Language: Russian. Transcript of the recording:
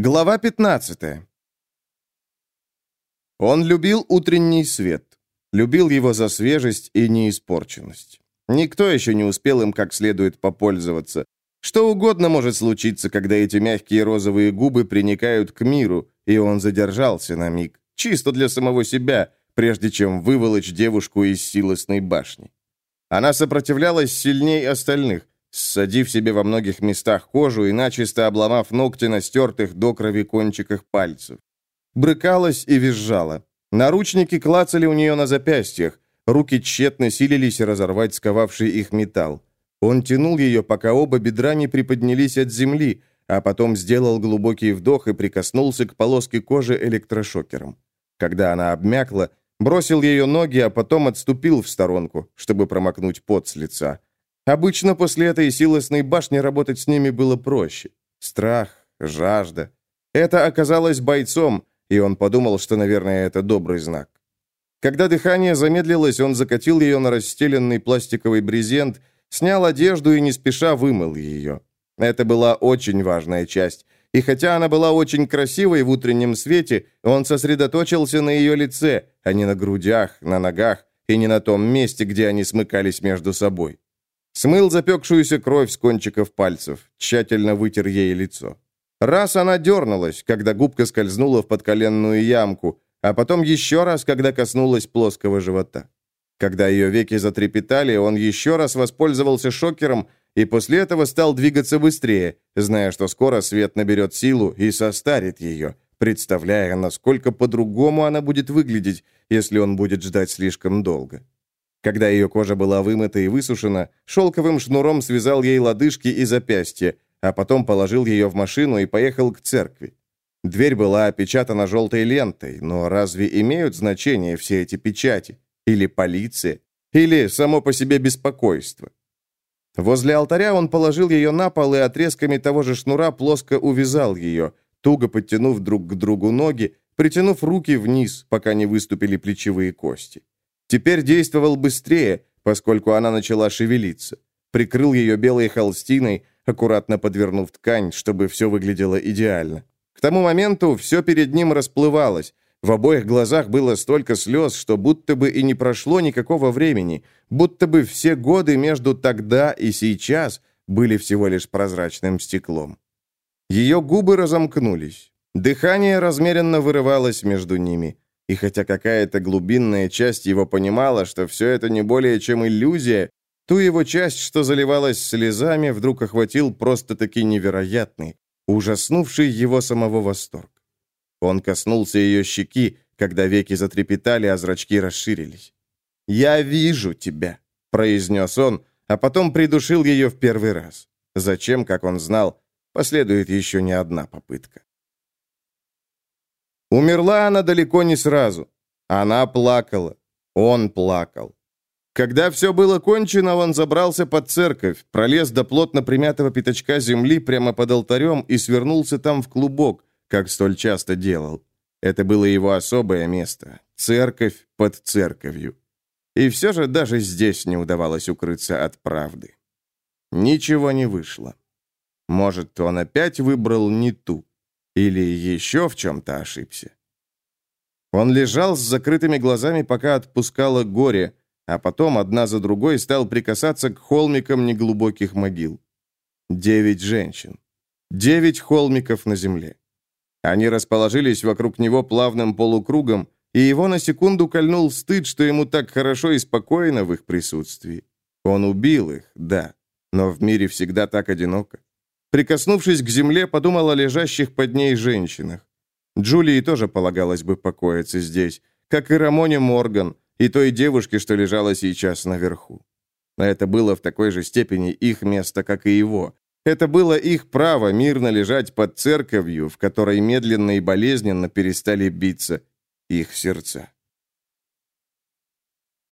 Глава 15. Он любил утренний свет. Любил его за свежесть и неиспорченность. Никто еще не успел им как следует попользоваться. Что угодно может случиться, когда эти мягкие розовые губы приникают к миру, и он задержался на миг, чисто для самого себя, прежде чем выволочь девушку из силосной башни. Она сопротивлялась сильней остальных, ссадив себе во многих местах кожу и начисто обломав ногти на стертых до крови кончиках пальцев. Брыкалась и визжала. Наручники клацали у нее на запястьях, руки тщетно силились разорвать сковавший их металл. Он тянул ее, пока оба бедра не приподнялись от земли, а потом сделал глубокий вдох и прикоснулся к полоске кожи электрошокером. Когда она обмякла, бросил ее ноги, а потом отступил в сторонку, чтобы промокнуть пот с лица. Обычно после этой силосной башни работать с ними было проще. Страх, жажда. Это оказалось бойцом, и он подумал, что, наверное, это добрый знак. Когда дыхание замедлилось, он закатил ее на расстеленный пластиковый брезент, снял одежду и не спеша вымыл ее. Это была очень важная часть. И хотя она была очень красивой в утреннем свете, он сосредоточился на ее лице, а не на грудях, на ногах и не на том месте, где они смыкались между собой. Смыл запекшуюся кровь с кончиков пальцев, тщательно вытер ей лицо. Раз она дернулась, когда губка скользнула в подколенную ямку, а потом еще раз, когда коснулась плоского живота. Когда ее веки затрепетали, он еще раз воспользовался шокером и после этого стал двигаться быстрее, зная, что скоро свет наберет силу и состарит ее, представляя, насколько по-другому она будет выглядеть, если он будет ждать слишком долго. Когда ее кожа была вымыта и высушена, шелковым шнуром связал ей лодыжки и запястья, а потом положил ее в машину и поехал к церкви. Дверь была опечатана желтой лентой, но разве имеют значение все эти печати? Или полиция? Или само по себе беспокойство? Возле алтаря он положил ее на пол и отрезками того же шнура плоско увязал ее, туго подтянув друг к другу ноги, притянув руки вниз, пока не выступили плечевые кости. Теперь действовал быстрее, поскольку она начала шевелиться. Прикрыл ее белой холстиной, аккуратно подвернув ткань, чтобы все выглядело идеально. К тому моменту все перед ним расплывалось. В обоих глазах было столько слез, что будто бы и не прошло никакого времени, будто бы все годы между тогда и сейчас были всего лишь прозрачным стеклом. Ее губы разомкнулись. Дыхание размеренно вырывалось между ними. И хотя какая-то глубинная часть его понимала, что все это не более чем иллюзия, ту его часть, что заливалась слезами, вдруг охватил просто-таки невероятный, ужаснувший его самого восторг. Он коснулся ее щеки, когда веки затрепетали, а зрачки расширились. «Я вижу тебя», — произнес он, а потом придушил ее в первый раз. Зачем, как он знал, последует еще не одна попытка. Умерла она далеко не сразу. Она плакала. Он плакал. Когда все было кончено, он забрался под церковь, пролез до плотно примятого пятачка земли прямо под алтарем и свернулся там в клубок, как столь часто делал. Это было его особое место. Церковь под церковью. И все же даже здесь не удавалось укрыться от правды. Ничего не вышло. Может, он опять выбрал не ту. Или еще в чем-то ошибся. Он лежал с закрытыми глазами, пока отпускало горе, а потом одна за другой стал прикасаться к холмикам неглубоких могил. Девять женщин. Девять холмиков на земле. Они расположились вокруг него плавным полукругом, и его на секунду кольнул стыд, что ему так хорошо и спокойно в их присутствии. Он убил их, да, но в мире всегда так одиноко. Прикоснувшись к земле, подумал о лежащих под ней женщинах. Джулии тоже полагалось бы покоиться здесь, как и Рамоне Морган, и той девушке, что лежала сейчас наверху. Это было в такой же степени их место, как и его. Это было их право мирно лежать под церковью, в которой медленно и болезненно перестали биться их сердца.